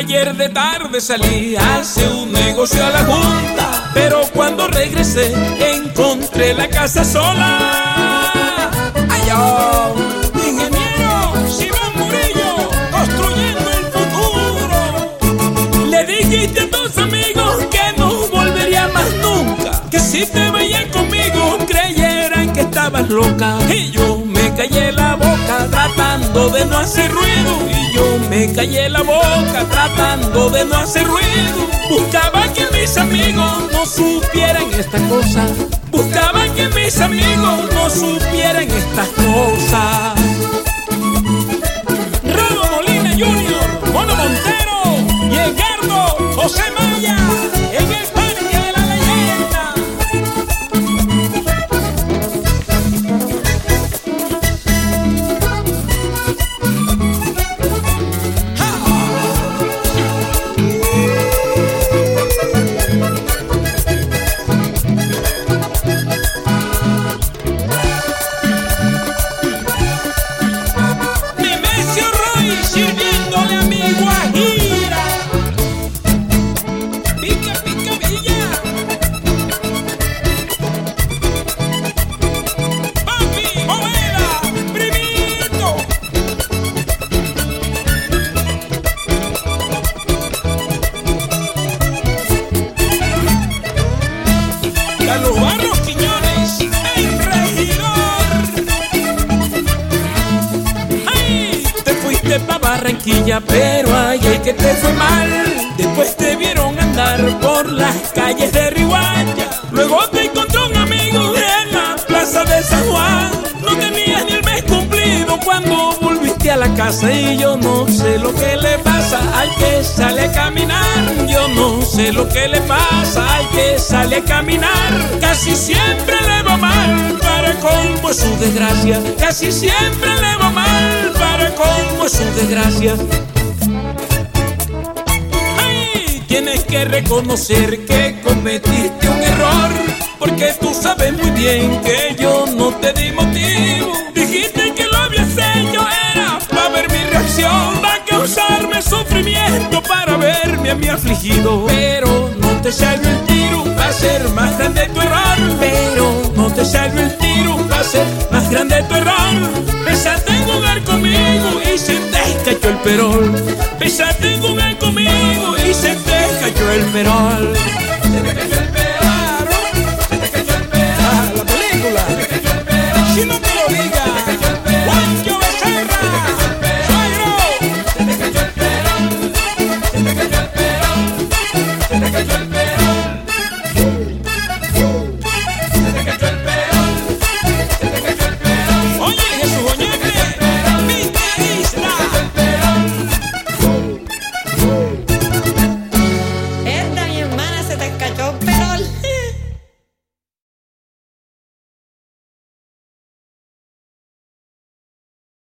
Ayer de tarde salí a hacer un negocio a la junta, pero cuando regresé encontré la casa sola. ¡Ay, oh! Ingeniero Simón Murillo, construyendo el futuro. Le dijiste a tus amigos que no volvería más nunca, que si te veían conmigo creyeran que estabas loca. Y yo de no hacer ruido. Y yo me callé la boca tratando de no hacer ruido. Buscaba que mis amigos no supieran esta cosa. Buscaba que mis amigos no supieran estas cosas. Fuiste pa' Barranquilla, pero ay, ay, que te fue mal. Después te vieron andar por las calles de Riguaya. Luego te encontró un amigo en la plaza de San Juan. No tenías ni el mes cumplido cuando volviste a la casa. Y yo no sé lo que le pasa al que sale a caminar. Yo no sé lo que le pasa al que sale a caminar. Casi siempre le va mal su desgracia. Casi siempre le va mal para colmo es su desgracia. Tienes que reconocer que cometiste un error. Porque tú sabes muy bien que yo no te di motivo. Dijiste que lo habías hecho era para ver mi reacción. Para causarme sufrimiento, para verme a mí afligido. Perol. Pensaste en jugar conmigo y se te cayó el perol. Se te cayó el perol.